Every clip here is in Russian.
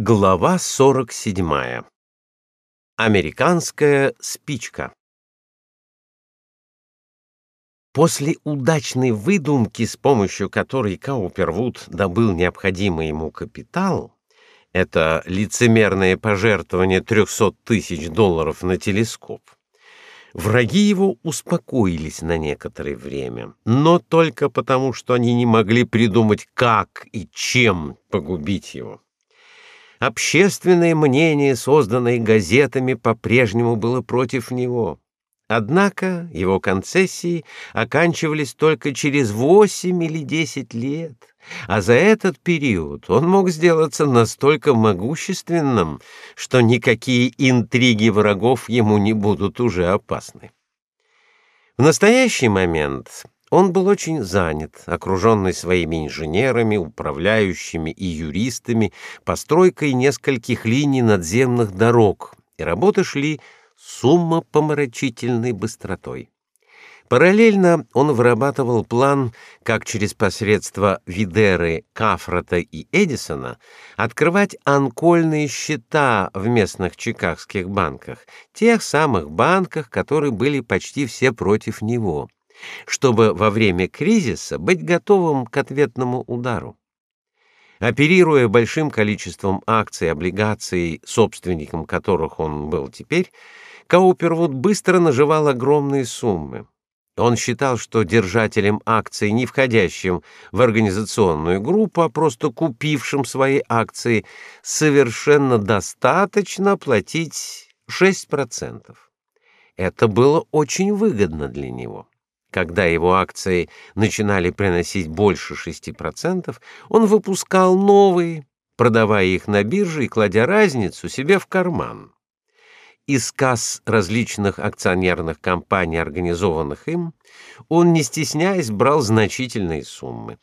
Глава 47. Американская спичка. После удачной выдумки, с помощью которой Каупервуд добыл необходимый ему капитал, это лицемерное пожертвование 300 тысяч долларов на телескоп, враги его успокоились на некоторое время, но только потому, что они не могли придумать, как и чем погубить его. Общественное мнение, созданное газетами, по-прежнему было против него. Однако его концессии оканчивались только через восемь или десять лет, а за этот период он мог сделаться настолько могущественным, что никакие интриги врагов ему не будут уже опасны. В настоящий момент он был очень занят, окруженный своими инженерами, управляющими и юристами, постройкой нескольких линий надземных дорог, и работы шли с умопомрачительной быстротой. Параллельно он вырабатывал план, как через посредство Видеры, Кафрата и Эдисона открывать анкольные счета в местных чикагских банках, тех самых банках, которые были почти все против него чтобы во время кризиса быть готовым к ответному удару. Оперируя большим количеством акций и облигаций, собственником которых он был теперь, Каупервуд быстро наживал огромные суммы. Он считал, что держателям акций, не входящим в организационную группу, а просто купившим свои акции, совершенно достаточно платить 6%. Это было очень выгодно для него. Когда его акции начинали приносить больше 6%, он выпускал новые, продавая их на бирже и кладя разницу себе в карман. Из касс различных акционерных компаний, организованных им, он, не стесняясь, брал значительные суммы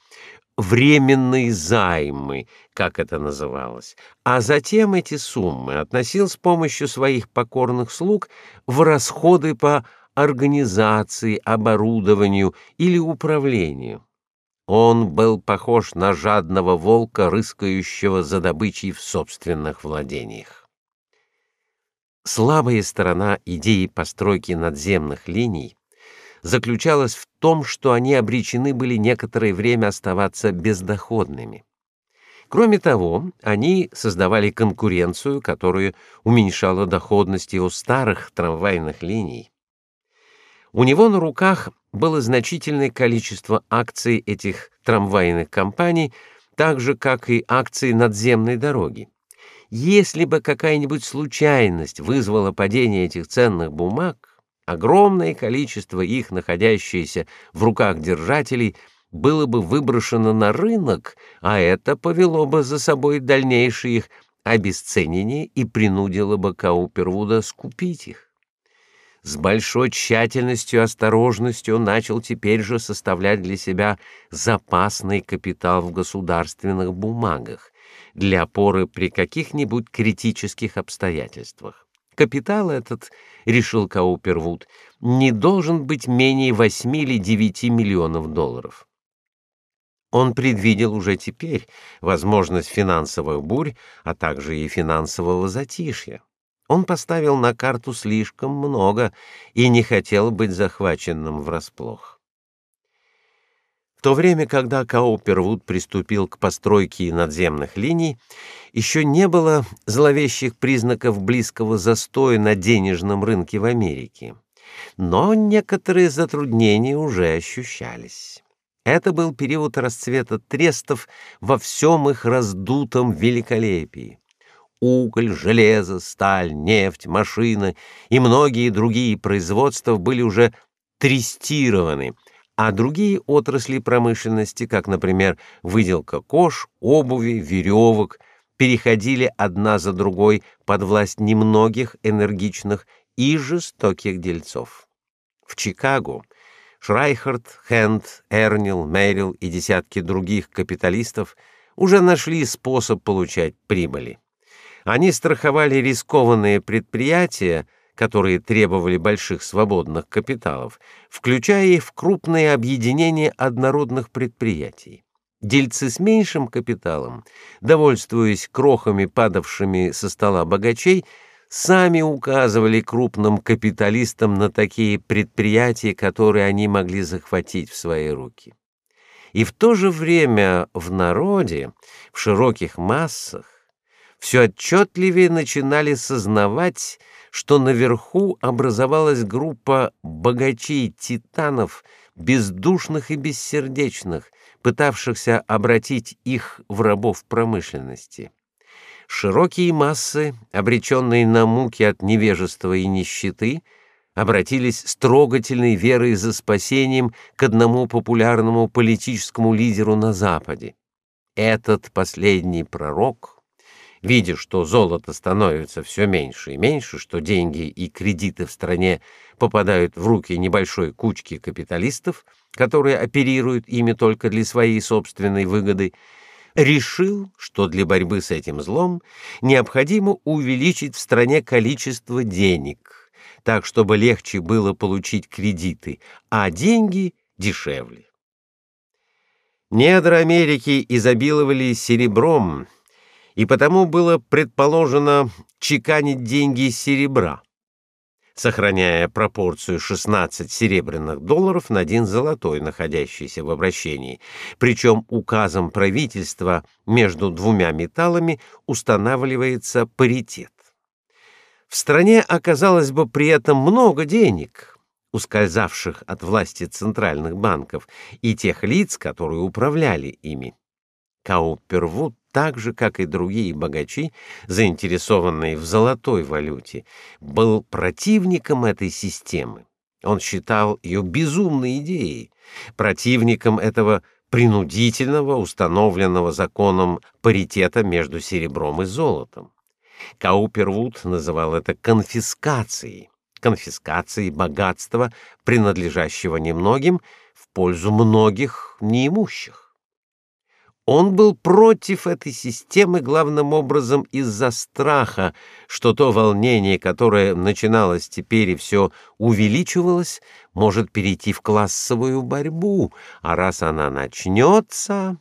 временные займы, как это называлось, а затем эти суммы относил с помощью своих покорных слуг в расходы по организации, оборудованию или управлению. Он был похож на жадного волка, рыскающего за добычей в собственных владениях. Слабая сторона идеи постройки надземных линий заключалась в том, что они обречены были некоторое время оставаться бездоходными. Кроме того, они создавали конкуренцию, которая уменьшала доходность его старых трамвайных линий. У него на руках было значительное количество акций этих трамвайных компаний, так же как и акции надземной дороги. Если бы какая-нибудь случайность вызвала падение этих ценных бумаг, огромное количество их, находящееся в руках держателей, было бы выброшено на рынок, а это повело бы за собой дальнейшее их обесценение и принудило бы Каупервуда скупить их. С большой тщательностью и осторожностью начал теперь же составлять для себя запасный капитал в государственных бумагах для опоры при каких-нибудь критических обстоятельствах. Капитал этот, решил Каупервуд, не должен быть менее 8 или 9 миллионов долларов. Он предвидел уже теперь возможность финансовых бурь, а также и финансового затишья. Он поставил на карту слишком много и не хотел быть захваченным врасплох. В то время, когда Каупервуд приступил к постройке надземных линий, еще не было зловещих признаков близкого застоя на денежном рынке в Америке. Но некоторые затруднения уже ощущались. Это был период расцвета трестов во всем их раздутом великолепии уголь, железо, сталь, нефть, машины и многие другие производства были уже трестированы, а другие отрасли промышленности, как, например, выделка кож, обуви, веревок, переходили одна за другой под власть немногих энергичных и жестоких дельцов. В Чикаго Шрайхард, Хенд, Эрнил, Мэрил и десятки других капиталистов уже нашли способ получать прибыли. Они страховали рискованные предприятия, которые требовали больших свободных капиталов, включая их в крупные объединения однородных предприятий. Дельцы с меньшим капиталом, довольствуясь крохами, падавшими со стола богачей, сами указывали крупным капиталистам на такие предприятия, которые они могли захватить в свои руки. И в то же время в народе, в широких массах, все отчетливее начинали сознавать, что наверху образовалась группа богачей-титанов, бездушных и бессердечных, пытавшихся обратить их в рабов промышленности. Широкие массы, обреченные на муки от невежества и нищеты, обратились с трогательной верой за спасением к одному популярному политическому лидеру на Западе. Этот последний пророк, видя, что золото становится все меньше и меньше, что деньги и кредиты в стране попадают в руки небольшой кучки капиталистов, которые оперируют ими только для своей собственной выгоды, решил, что для борьбы с этим злом необходимо увеличить в стране количество денег, так чтобы легче было получить кредиты, а деньги дешевле. Недра Америки изобиловали серебром, и потому было предположено чеканить деньги из серебра сохраняя пропорцию 16 серебряных долларов на один золотой, находящийся в обращении. Причем указом правительства между двумя металлами устанавливается паритет. В стране оказалось бы при этом много денег, ускользавших от власти центральных банков и тех лиц, которые управляли ими. Каупервуд так же, как и другие богачи, заинтересованные в золотой валюте, был противником этой системы. Он считал ее безумной идеей, противником этого принудительного, установленного законом паритета между серебром и золотом. Каупервуд называл это конфискацией, конфискацией богатства, принадлежащего немногим, в пользу многих неимущих. Он был против этой системы главным образом из-за страха, что то волнение, которое начиналось теперь и все увеличивалось, может перейти в классовую борьбу, а раз она начнется,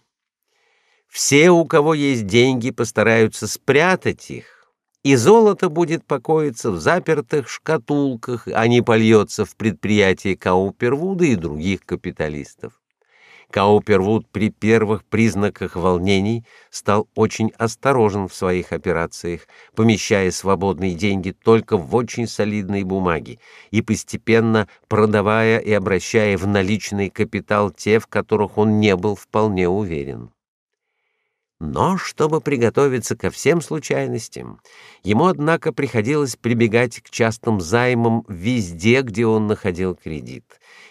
все, у кого есть деньги, постараются спрятать их, и золото будет покоиться в запертых шкатулках, а не польется в предприятия Каупервуда и других капиталистов. Каупервуд при первых признаках волнений стал очень осторожен в своих операциях, помещая свободные деньги только в очень солидные бумаги и постепенно продавая и обращая в наличный капитал те, в которых он не был вполне уверен. Но чтобы приготовиться ко всем случайностям, ему однако приходилось прибегать к частным займам везде, где он находил кредит.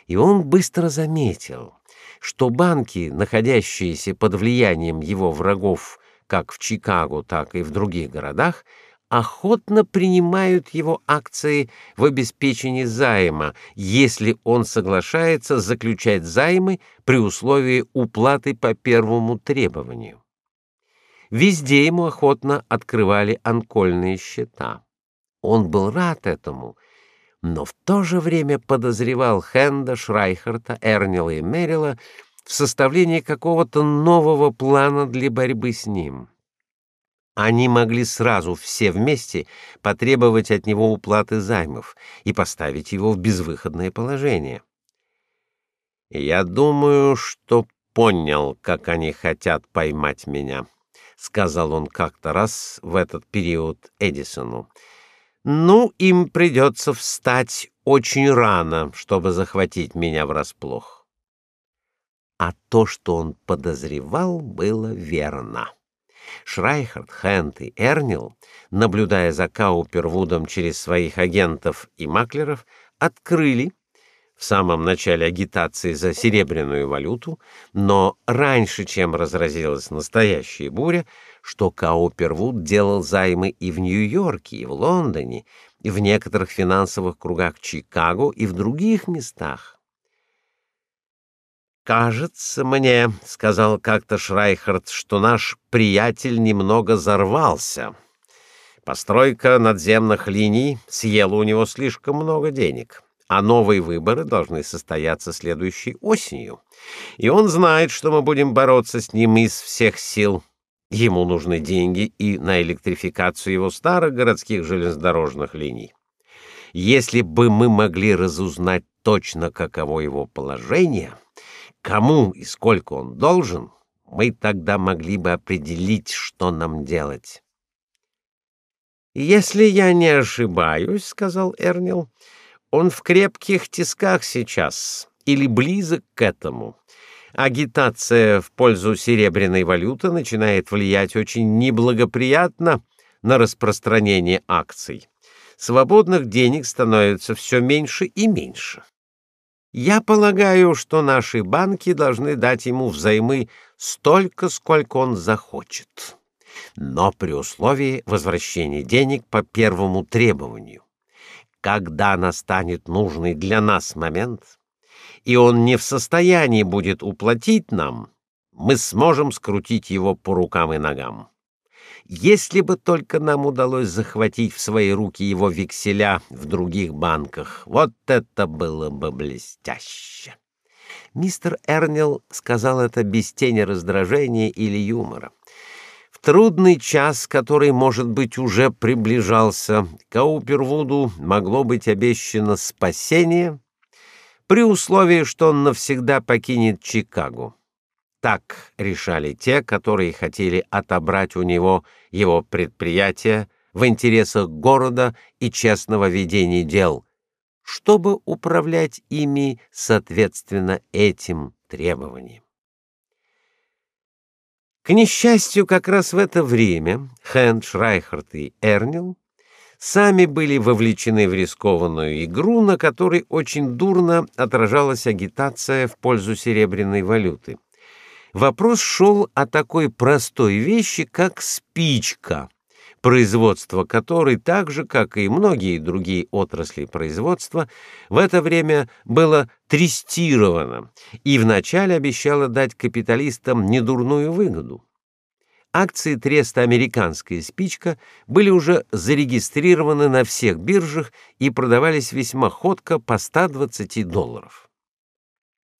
И он быстро заметил, что банки, находящиеся под влиянием его врагов, как в Чикаго, так и в других городах, охотно принимают его акции в обеспечении займа, если он соглашается заключать займы при условии уплаты по первому требованию. Везде ему охотно открывали анкольные счета. Он был рад этому, но в то же время подозревал Хенда, Шрайхерта, Эрнила и Мерила в составлении какого-то нового плана для борьбы с ним. Они могли сразу все вместе потребовать от него уплаты займов и поставить его в безвыходное положение. Я думаю, что понял, как они хотят поймать меня, сказал он как-то раз в этот период Эдисону. Ну, им придется встать очень рано, чтобы захватить меня врасплох. А то, что он подозревал, было верно. Шрайхерт, Хент и Эрнил, наблюдая за Каупервудом через своих агентов и маклеров, открыли в самом начале агитации за серебряную валюту, но раньше, чем разразилась настоящая буря, что Каупервуд делал займы и в Нью-Йорке, и в Лондоне, и в некоторых финансовых кругах Чикаго и в других местах. Кажется мне, сказал как-то Шрайхерт, что наш приятель немного зарвался. Постройка надземных линий съела у него слишком много денег, а новые выборы должны состояться следующей осенью. И он знает, что мы будем бороться с ним из всех сил. Ему нужны деньги и на электрификацию его старых городских железнодорожных линий. Если бы мы могли разузнать точно, каково его положение, кому и сколько он должен, мы тогда могли бы определить, что нам делать. Если я не ошибаюсь, сказал Эрнил, он в крепких тисках сейчас или близок к этому. Агитация в пользу серебряной валюты начинает влиять очень неблагоприятно на распространение акций. Свободных денег становится все меньше и меньше. Я полагаю, что наши банки должны дать ему взаймы столько, сколько он захочет, но при условии возвращения денег по первому требованию когда настанет нужный для нас момент, и он не в состоянии будет уплатить нам, мы сможем скрутить его по рукам и ногам. Если бы только нам удалось захватить в свои руки его векселя в других банках, вот это было бы блестяще. Мистер Эрнил сказал это без тени раздражения или юмора трудный час, который, может быть, уже приближался, Каупервуду могло быть обещано спасение при условии, что он навсегда покинет Чикаго. Так решали те, которые хотели отобрать у него его предприятие в интересах города и честного ведения дел, чтобы управлять ими соответственно этим требованиям. К несчастью, как раз в это время Хэнд, Райхард и Эрнил сами были вовлечены в рискованную игру, на которой очень дурно отражалась агитация в пользу серебряной валюты. Вопрос шел о такой простой вещи, как спичка, производство которой так же, как и многие другие отрасли производства, в это время было трестировано и вначале обещало дать капиталистам недурную выгоду. Акции треста «Американская спичка» были уже зарегистрированы на всех биржах и продавались весьма ходко по 120 долларов.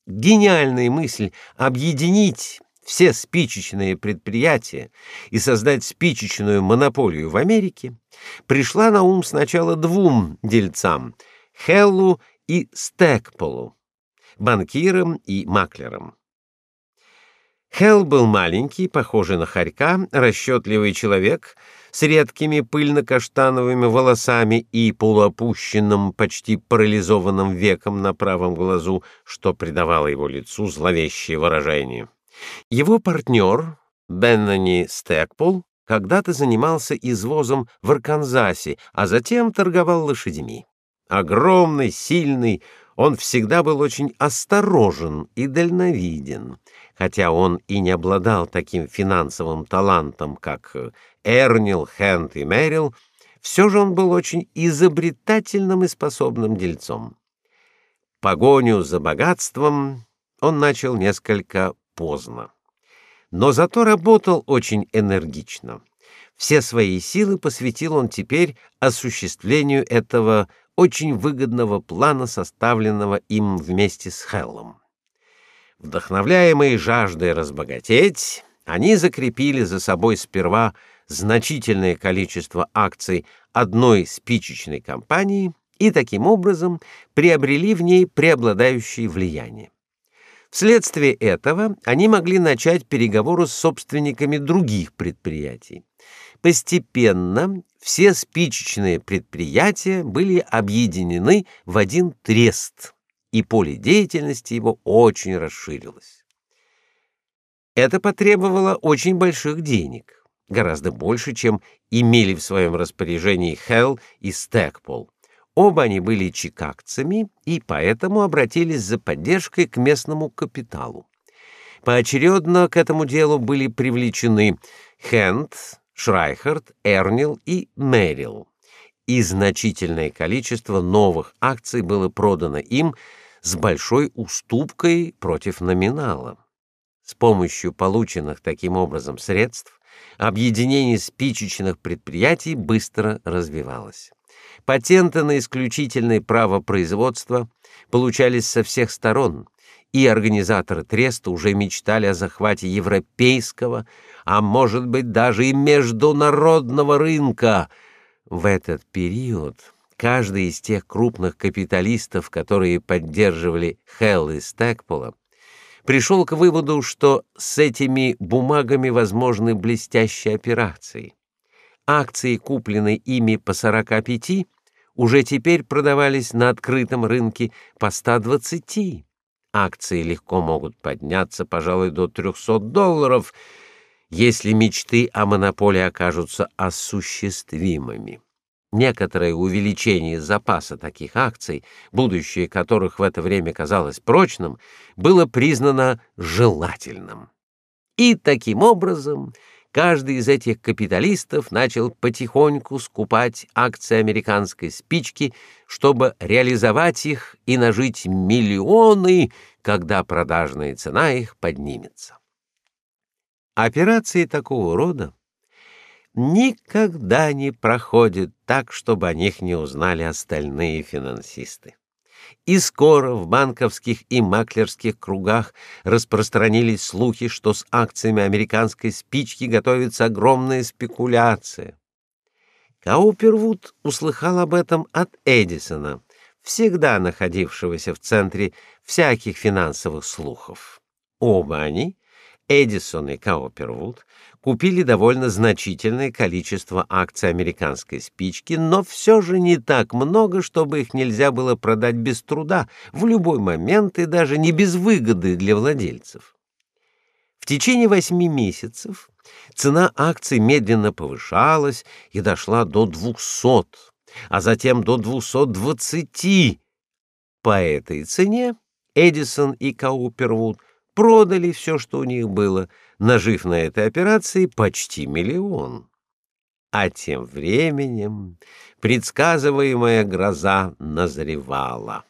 Гениальная мысль объединить все спичечные предприятия и создать спичечную монополию в Америке, пришла на ум сначала двум дельцам Хеллу и Стэкполу, банкирам и маклерам. Хелл был маленький, похожий на хорька, расчетливый человек с редкими пыльно-каштановыми волосами и полуопущенным, почти парализованным веком на правом глазу, что придавало его лицу зловещее выражение. Его партнер Беннони Стэкпул когда-то занимался извозом в Арканзасе, а затем торговал лошадьми. Огромный, сильный, он всегда был очень осторожен и дальновиден, хотя он и не обладал таким финансовым талантом, как Эрнил, Хенд и Мэрил, все же он был очень изобретательным и способным дельцом. Погоню за богатством он начал несколько поздно. Но зато работал очень энергично. Все свои силы посвятил он теперь осуществлению этого очень выгодного плана, составленного им вместе с Хеллом. Вдохновляемые жаждой разбогатеть, они закрепили за собой сперва значительное количество акций одной спичечной компании и таким образом приобрели в ней преобладающее влияние. Вследствие этого они могли начать переговоры с собственниками других предприятий. Постепенно все спичечные предприятия были объединены в один трест, и поле деятельности его очень расширилось. Это потребовало очень больших денег, гораздо больше, чем имели в своем распоряжении Хелл и Стэкпол. Оба они были чикагцами и поэтому обратились за поддержкой к местному капиталу. Поочередно к этому делу были привлечены Хенд, Шрайхард, Эрнил и Мэрил. И значительное количество новых акций было продано им с большой уступкой против номинала. С помощью полученных таким образом средств объединение спичечных предприятий быстро развивалось. Патенты на исключительное право производства получались со всех сторон, и организаторы треста уже мечтали о захвате европейского, а может быть даже и международного рынка. В этот период каждый из тех крупных капиталистов, которые поддерживали Хелл и Стэкпола, пришел к выводу, что с этими бумагами возможны блестящие операции. Акции, купленные ими по 45, уже теперь продавались на открытом рынке по 120. Акции легко могут подняться, пожалуй, до 300 долларов, если мечты о монополии окажутся осуществимыми. Некоторое увеличение запаса таких акций, будущее которых в это время казалось прочным, было признано желательным. И таким образом каждый из этих капиталистов начал потихоньку скупать акции американской спички, чтобы реализовать их и нажить миллионы, когда продажная цена их поднимется. Операции такого рода никогда не проходят так, чтобы о них не узнали остальные финансисты. И скоро в банковских и маклерских кругах распространились слухи, что с акциями американской спички готовится огромная спекуляция. Каупервуд услыхал об этом от Эдисона, всегда находившегося в центре всяких финансовых слухов. Оба они Эдисон и Каупервуд купили довольно значительное количество акций американской спички, но все же не так много, чтобы их нельзя было продать без труда в любой момент и даже не без выгоды для владельцев. В течение восьми месяцев цена акций медленно повышалась и дошла до 200, а затем до 220. По этой цене Эдисон и Каупервуд – продали все, что у них было, нажив на этой операции почти миллион. А тем временем предсказываемая гроза назревала.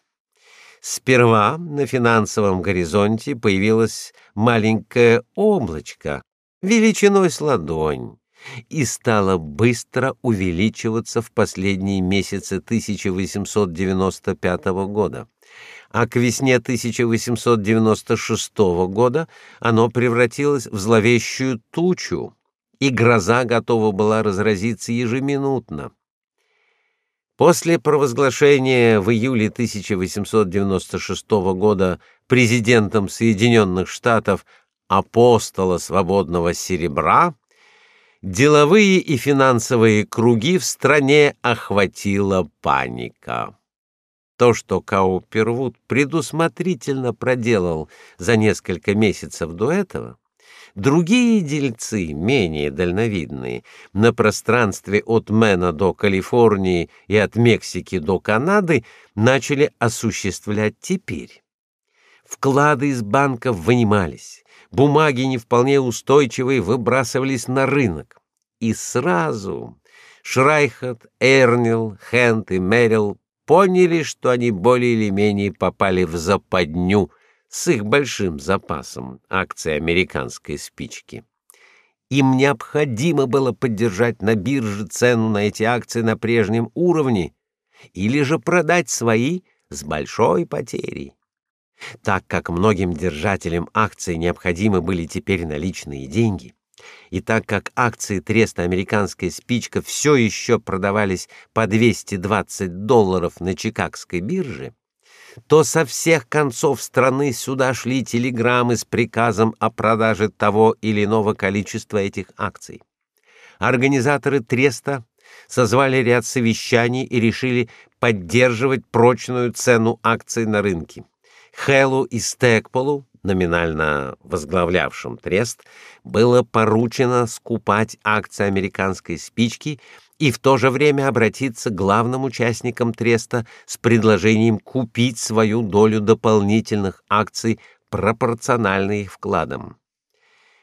Сперва на финансовом горизонте появилось маленькое облачко величиной с ладонь и стало быстро увеличиваться в последние месяцы 1895 года а к весне 1896 года оно превратилось в зловещую тучу, и гроза готова была разразиться ежеминутно. После провозглашения в июле 1896 года президентом Соединенных Штатов апостола свободного серебра деловые и финансовые круги в стране охватила паника. То, что Каупервуд предусмотрительно проделал за несколько месяцев до этого, другие дельцы, менее дальновидные, на пространстве от Мэна до Калифорнии и от Мексики до Канады начали осуществлять теперь. Вклады из банков вынимались, бумаги не вполне устойчивые выбрасывались на рынок. И сразу Шрайхат, Эрнил, Хент и Мерил поняли, что они более или менее попали в западню с их большим запасом акций американской спички. Им необходимо было поддержать на бирже цену на эти акции на прежнем уровне или же продать свои с большой потерей. Так как многим держателям акций необходимы были теперь наличные деньги, и так как акции треста «Американская спичка» все еще продавались по 220 долларов на Чикагской бирже, то со всех концов страны сюда шли телеграммы с приказом о продаже того или иного количества этих акций. Организаторы треста созвали ряд совещаний и решили поддерживать прочную цену акций на рынке. Хэллу и Стэкполу номинально возглавлявшим трест, было поручено скупать акции американской спички и в то же время обратиться к главным участникам треста с предложением купить свою долю дополнительных акций пропорционально их вкладам.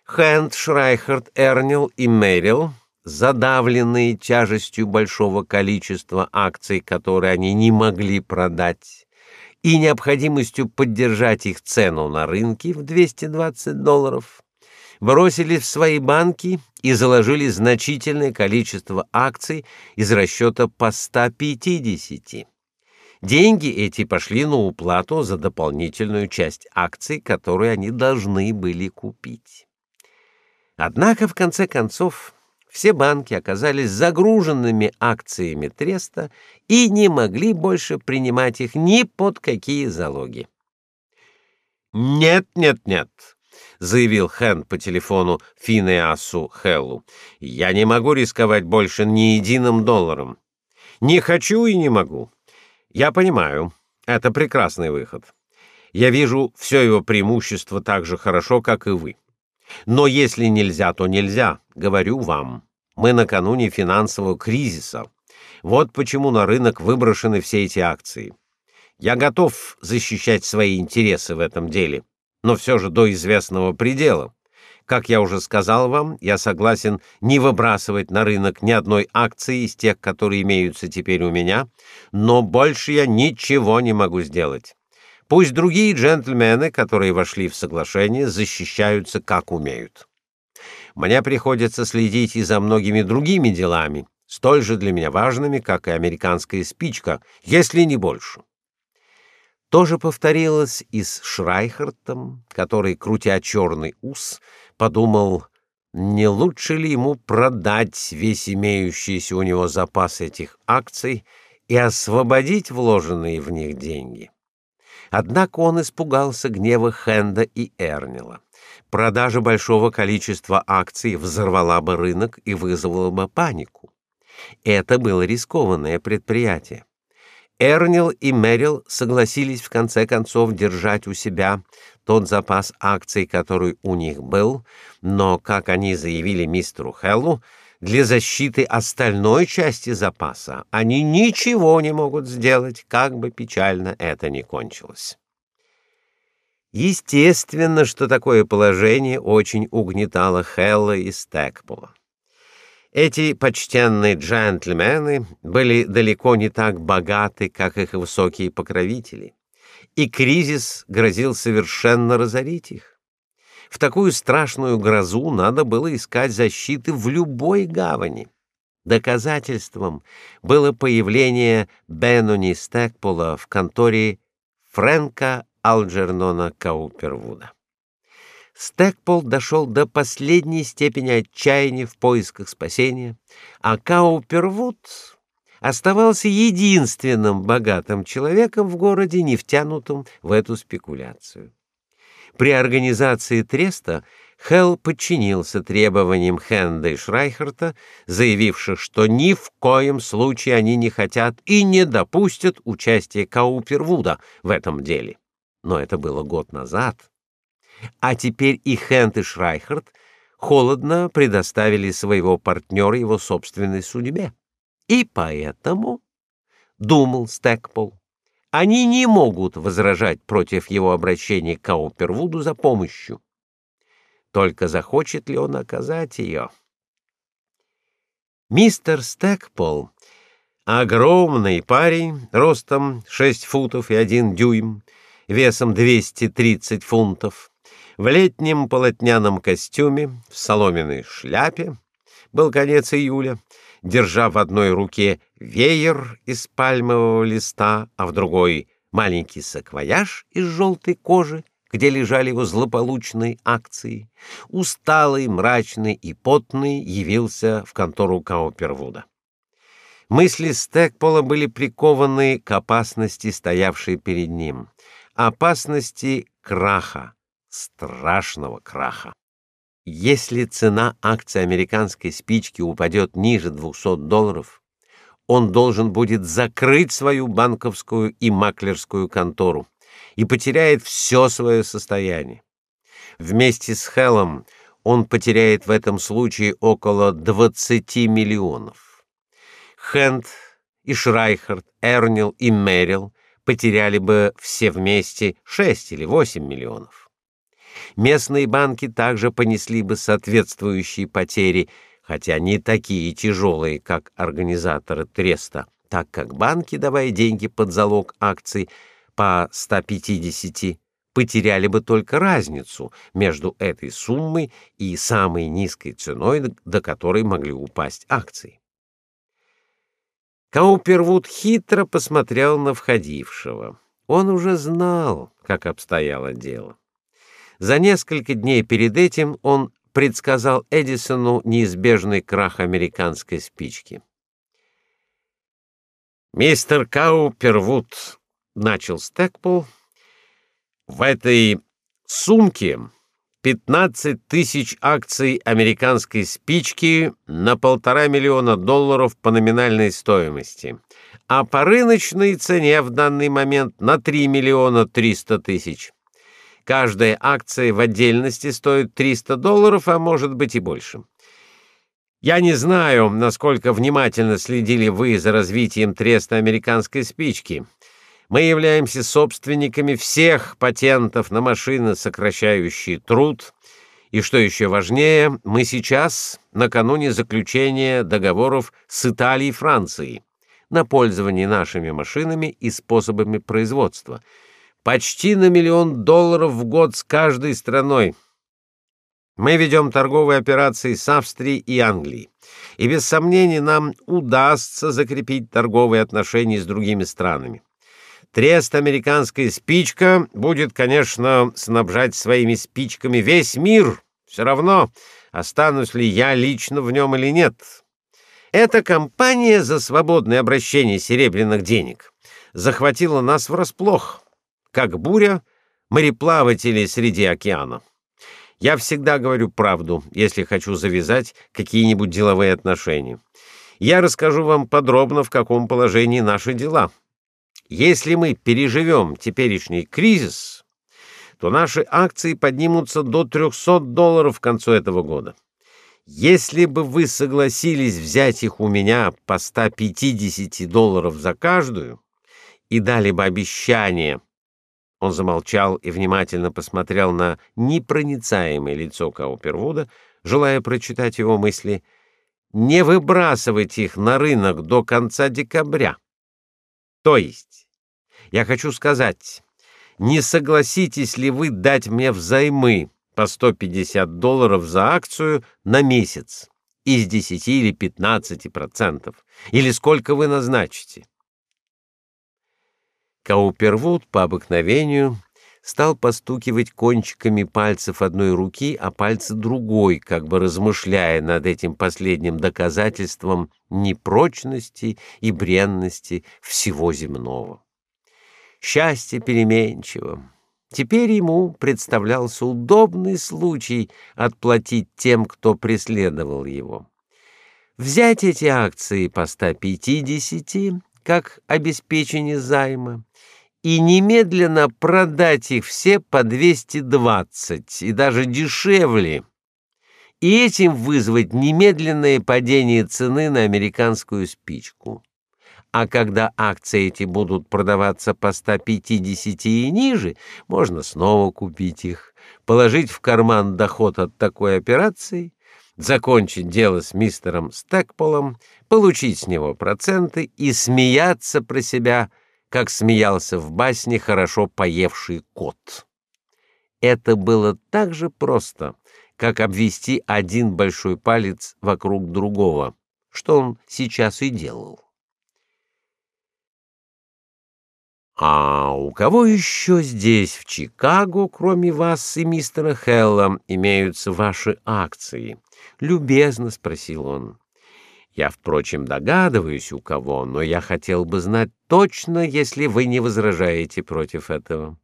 Хэнд, Шрайхерт, Эрнил и Мэрил, задавленные тяжестью большого количества акций, которые они не могли продать, и необходимостью поддержать их цену на рынке в 220 долларов, бросили в свои банки и заложили значительное количество акций из расчета по 150. Деньги эти пошли на уплату за дополнительную часть акций, которые они должны были купить. Однако в конце концов все банки оказались загруженными акциями Треста и не могли больше принимать их ни под какие залоги. Нет, нет, нет, заявил Хэн по телефону Финеасу Хеллу. Я не могу рисковать больше ни единым долларом. Не хочу и не могу. Я понимаю, это прекрасный выход. Я вижу все его преимущества так же хорошо, как и вы. Но если нельзя, то нельзя, говорю вам. Мы накануне финансового кризиса. Вот почему на рынок выброшены все эти акции. Я готов защищать свои интересы в этом деле, но все же до известного предела. Как я уже сказал вам, я согласен не выбрасывать на рынок ни одной акции из тех, которые имеются теперь у меня, но больше я ничего не могу сделать. Пусть другие джентльмены, которые вошли в соглашение, защищаются как умеют. Мне приходится следить и за многими другими делами, столь же для меня важными, как и американская спичка, если не больше. То же повторилось и с Шрайхертом, который, крутя черный ус, подумал, не лучше ли ему продать весь имеющийся у него запас этих акций и освободить вложенные в них деньги. Однако он испугался гнева Хенда и Эрнила. Продажа большого количества акций взорвала бы рынок и вызвала бы панику. Это было рискованное предприятие. Эрнил и Мерил согласились в конце концов держать у себя тот запас акций, который у них был, но, как они заявили мистеру Хеллу, для защиты остальной части запаса они ничего не могут сделать, как бы печально это ни кончилось. Естественно, что такое положение очень угнетало Хелла и Стэкпула. Эти почтенные джентльмены были далеко не так богаты, как их высокие покровители, и кризис грозил совершенно разорить их. В такую страшную грозу надо было искать защиты в любой гавани. Доказательством было появление Беннони Стэкпола в конторе Фрэнка Алджернона Каупервуда. Стэкпол дошел до последней степени отчаяния в поисках спасения, а Каупервуд оставался единственным богатым человеком в городе, не втянутым в эту спекуляцию. При организации треста Хелл подчинился требованиям Хенда и Шрайхерта, заявивших, что ни в коем случае они не хотят и не допустят участия Каупервуда в этом деле. Но это было год назад, а теперь и Хент и Шрайхерт холодно предоставили своего партнера его собственной судьбе. И поэтому, думал Стэкпол, они не могут возражать против его обращения к Каупервуду за помощью. Только захочет ли он оказать ее? Мистер Стэкпол, огромный парень, ростом 6 футов и 1 дюйм, весом 230 фунтов, в летнем полотняном костюме, в соломенной шляпе, был конец июля, держа в одной руке веер из пальмового листа, а в другой маленький саквояж из желтой кожи, где лежали его злополучные акции, усталый, мрачный и потный явился в контору Каупервуда. Мысли Стэкпола были прикованы к опасности, стоявшей перед ним, опасности краха, страшного краха. Если цена акций американской спички упадет ниже 200 долларов, он должен будет закрыть свою банковскую и маклерскую контору и потеряет все свое состояние. Вместе с Хеллом он потеряет в этом случае около 20 миллионов. Хенд и Шрайхерт, Эрнил и Мерил потеряли бы все вместе 6 или 8 миллионов. Местные банки также понесли бы соответствующие потери, хотя не такие тяжелые, как организаторы треста, так как банки, давая деньги под залог акций по 150, потеряли бы только разницу между этой суммой и самой низкой ценой, до которой могли упасть акции. Каупервуд хитро посмотрел на входившего. Он уже знал, как обстояло дело. За несколько дней перед этим он предсказал Эдисону неизбежный крах американской спички. Мистер Каупервуд начал Стэкпол в этой сумке 15 тысяч акций американской спички на полтора миллиона долларов по номинальной стоимости, а по рыночной цене в данный момент на 3 миллиона 300 тысяч. Каждая акция в отдельности стоит 300 долларов, а может быть и больше. Я не знаю, насколько внимательно следили вы за развитием треста американской спички. Мы являемся собственниками всех патентов на машины, сокращающие труд, и что еще важнее, мы сейчас накануне заключения договоров с Италией и Францией на пользование нашими машинами и способами производства. Почти на миллион долларов в год с каждой страной. Мы ведем торговые операции с Австрией и Англией, и без сомнений нам удастся закрепить торговые отношения с другими странами. Трест «Американская спичка» будет, конечно, снабжать своими спичками весь мир. Все равно, останусь ли я лично в нем или нет. Эта кампания за свободное обращение серебряных денег захватила нас врасплох, как буря мореплавателей среди океана. Я всегда говорю правду, если хочу завязать какие-нибудь деловые отношения. Я расскажу вам подробно, в каком положении наши дела. Если мы переживем теперешний кризис, то наши акции поднимутся до 300 долларов к концу этого года. Если бы вы согласились взять их у меня по 150 долларов за каждую и дали бы обещание, он замолчал и внимательно посмотрел на непроницаемое лицо Каупервуда, желая прочитать его мысли, не выбрасывать их на рынок до конца декабря. То есть, я хочу сказать, не согласитесь ли вы дать мне взаймы по 150 долларов за акцию на месяц из 10 или 15%, или сколько вы назначите? Каупервуд по обыкновению стал постукивать кончиками пальцев одной руки, а пальцы другой, как бы размышляя над этим последним доказательством непрочности и бренности всего земного. Счастье переменчиво. Теперь ему представлялся удобный случай отплатить тем, кто преследовал его. Взять эти акции по 150 как обеспечение займа и немедленно продать их все по 220 и даже дешевле, и этим вызвать немедленное падение цены на американскую спичку. А когда акции эти будут продаваться по 150 и ниже, можно снова купить их, положить в карман доход от такой операции, закончить дело с мистером Стэкполом, получить с него проценты и смеяться про себя как смеялся в басне хорошо поевший кот. Это было так же просто, как обвести один большой палец вокруг другого, что он сейчас и делал. А у кого еще здесь в Чикаго, кроме вас и мистера Хелла, имеются ваши акции? любезно спросил он. Я, впрочем, догадываюсь, у кого, но я хотел бы знать точно, если вы не возражаете против этого.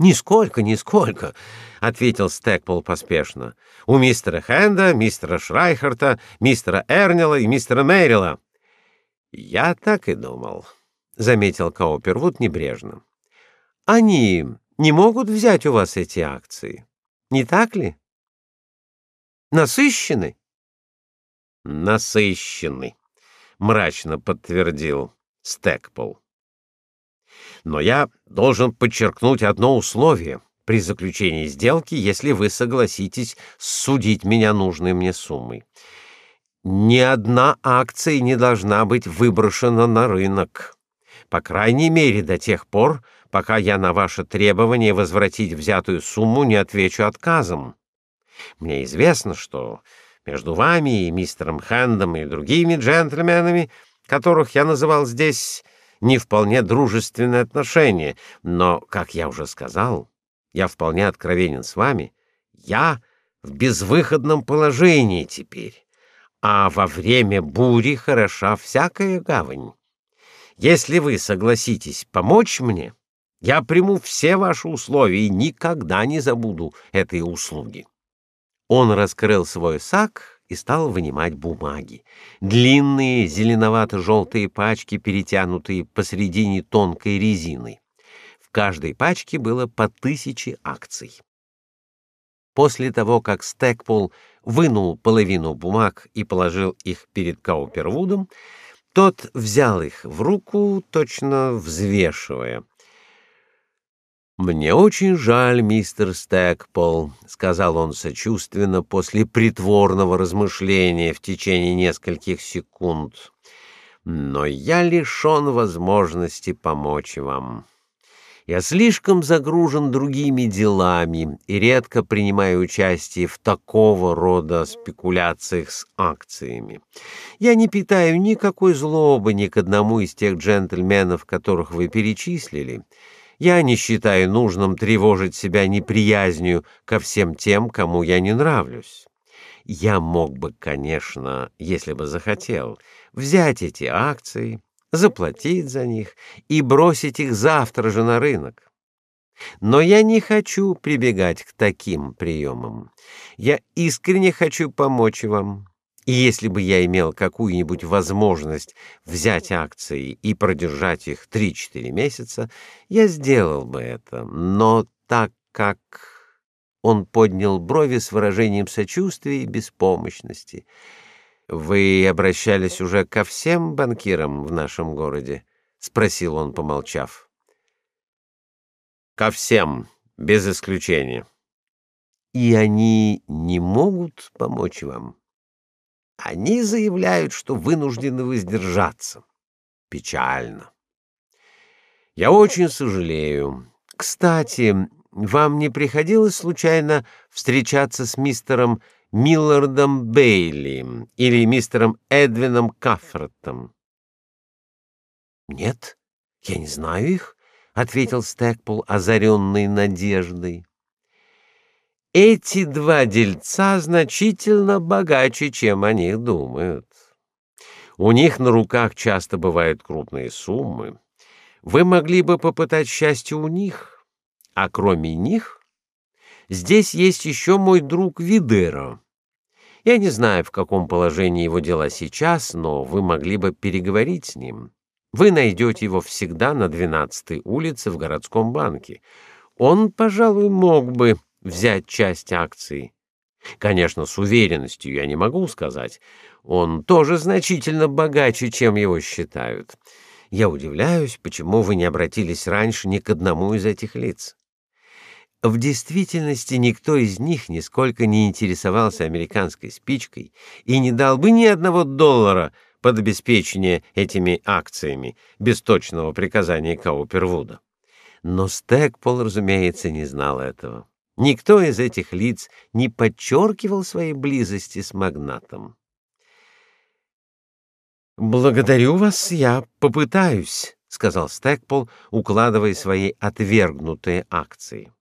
Нисколько, нисколько, ответил Стэкпол поспешно. У мистера Хенда, мистера Шрайхерта, мистера Эрнила и мистера Мэрила. Я так и думал, заметил Каупервуд небрежно. Они не могут взять у вас эти акции, не так ли? Насыщены? Насыщенный, мрачно подтвердил Стэкпол. Но я должен подчеркнуть одно условие при заключении сделки, если вы согласитесь судить меня нужной мне суммой. Ни одна акция не должна быть выброшена на рынок, по крайней мере до тех пор, пока я на ваше требование возвратить взятую сумму не отвечу отказом. Мне известно, что между вами и мистером Хэндом и другими джентльменами, которых я называл здесь, не вполне дружественные отношения, но, как я уже сказал, я вполне откровенен с вами. Я в безвыходном положении теперь, а во время бури хороша всякая гавань. Если вы согласитесь помочь мне, я приму все ваши условия и никогда не забуду этой услуги. Он раскрыл свой сак и стал вынимать бумаги. Длинные зеленовато-желтые пачки, перетянутые посредине тонкой резиной. В каждой пачке было по тысяче акций. После того, как Стэкпол вынул половину бумаг и положил их перед Каупервудом, тот взял их в руку, точно взвешивая. Мне очень жаль, мистер Стэкпол, сказал он сочувственно после притворного размышления в течение нескольких секунд. Но я лишён возможности помочь вам. Я слишком загружен другими делами и редко принимаю участие в такого рода спекуляциях с акциями. Я не питаю никакой злобы ни к одному из тех джентльменов, которых вы перечислили. Я не считаю нужным тревожить себя неприязнью ко всем тем, кому я не нравлюсь. Я мог бы, конечно, если бы захотел, взять эти акции заплатить за них и бросить их завтра же на рынок. Но я не хочу прибегать к таким приемам. Я искренне хочу помочь вам. И если бы я имел какую-нибудь возможность взять акции и продержать их 3-4 месяца, я сделал бы это. Но так как он поднял брови с выражением сочувствия и беспомощности, вы обращались уже ко всем банкирам в нашем городе? спросил он, помолчав. Ко всем, без исключения. И они не могут помочь вам. Они заявляют, что вынуждены воздержаться. Печально. Я очень сожалею. Кстати, вам не приходилось случайно встречаться с мистером Миллардом Бейли или мистером Эдвином Каффертом? Нет, я не знаю их, ответил Стэкпол, озаренный надеждой. Эти два дельца значительно богаче, чем о них думают. У них на руках часто бывают крупные суммы. Вы могли бы попытать счастье у них, а кроме них здесь есть еще мой друг Видеро. Я не знаю, в каком положении его дела сейчас, но вы могли бы переговорить с ним. Вы найдете его всегда на 12-й улице в городском банке. Он, пожалуй, мог бы взять часть акций. Конечно, с уверенностью я не могу сказать. Он тоже значительно богаче, чем его считают. Я удивляюсь, почему вы не обратились раньше ни к одному из этих лиц. В действительности никто из них нисколько не интересовался американской спичкой и не дал бы ни одного доллара под обеспечение этими акциями без точного приказания Каупервуда. Но Стэкпол, разумеется, не знал этого. Никто из этих лиц не подчеркивал своей близости с магнатом. Благодарю вас, я попытаюсь, сказал Стэкпол, укладывая свои отвергнутые акции.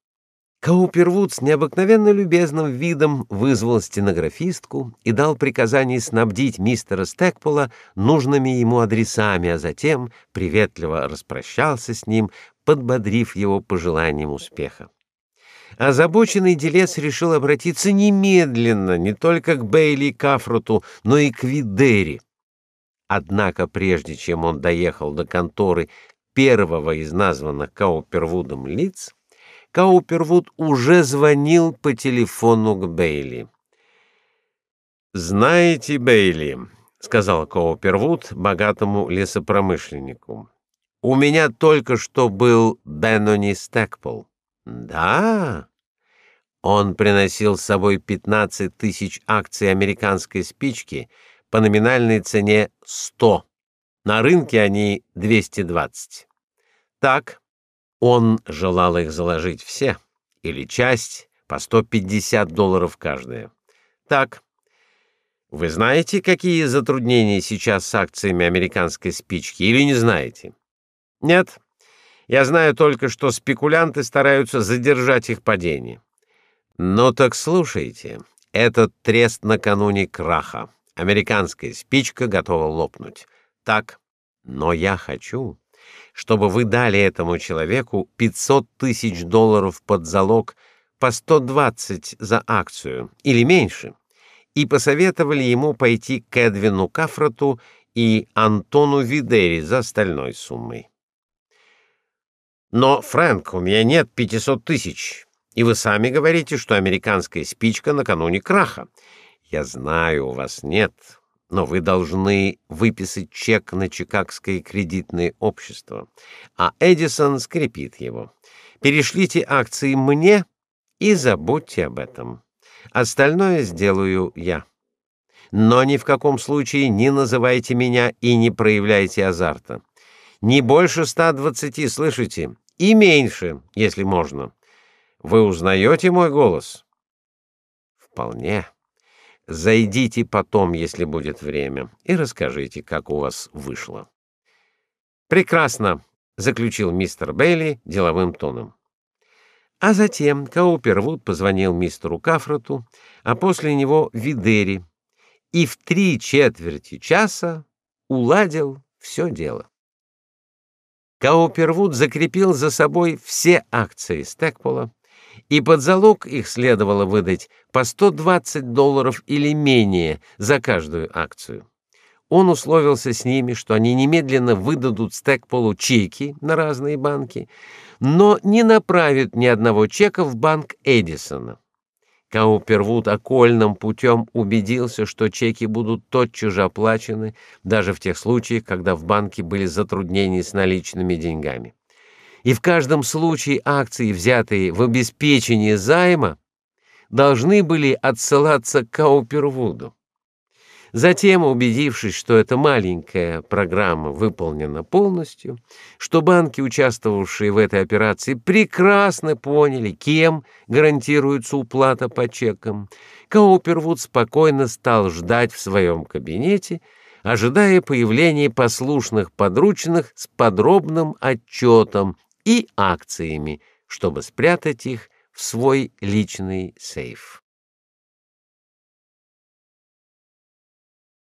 Каупервуд с необыкновенно любезным видом вызвал стенографистку и дал приказание снабдить мистера Стэкпола нужными ему адресами, а затем приветливо распрощался с ним, подбодрив его пожеланием успеха. Озабоченный делец решил обратиться немедленно не только к Бейли Кафруту, но и к Видери. Однако прежде чем он доехал до конторы первого из названных Каупервудом лиц, Каупервуд уже звонил по телефону к Бейли. "Знаете, Бейли", сказал Каупервуд богатому лесопромышленнику. "У меня только что был Беннони Стэкпол". "Да?" Он приносил с собой 15 тысяч акций американской спички по номинальной цене 100. На рынке они 220. Так, Он желал их заложить все или часть по 150 долларов каждая. Так. Вы знаете, какие затруднения сейчас с акциями американской спички или не знаете? Нет. Я знаю только, что спекулянты стараются задержать их падение. Ну так слушайте, этот трест накануне краха. Американская спичка готова лопнуть. Так, но я хочу, чтобы вы дали этому человеку 500 тысяч долларов под залог по 120 за акцию или меньше, и посоветовали ему пойти к Эдвину Кафрату и Антону Видери за остальной суммой. Но, Фрэнк, у меня нет 500 тысяч, и вы сами говорите, что американская спичка накануне краха. Я знаю, у вас нет, но вы должны выписать чек на Чикагское кредитное общество, а Эдисон скрепит его. Перешлите акции мне и забудьте об этом. Остальное сделаю я. Но ни в каком случае не называйте меня и не проявляйте азарта. Не больше 120, слышите? И меньше, если можно. Вы узнаете мой голос? Вполне. Зайдите потом, если будет время, и расскажите, как у вас вышло. Прекрасно, заключил мистер Бейли деловым тоном. А затем Каупервуд позвонил мистеру Кафроту, а после него Видери, и в три четверти часа уладил все дело. Каупервуд закрепил за собой все акции Стэкпола, и под залог их следовало выдать по 120 долларов или менее за каждую акцию. Он условился с ними, что они немедленно выдадут Стэкполу чеки на разные банки, но не направят ни одного чека в банк Эдисона. Каупервуд окольным путем убедился, что чеки будут тотчас же оплачены, даже в тех случаях, когда в банке были затруднения с наличными деньгами и в каждом случае акции, взятые в обеспечение займа, должны были отсылаться к Каупервуду. Затем, убедившись, что эта маленькая программа выполнена полностью, что банки, участвовавшие в этой операции, прекрасно поняли, кем гарантируется уплата по чекам, Каупервуд спокойно стал ждать в своем кабинете, ожидая появления послушных подручных с подробным отчетом и акциями, чтобы спрятать их в свой личный сейф.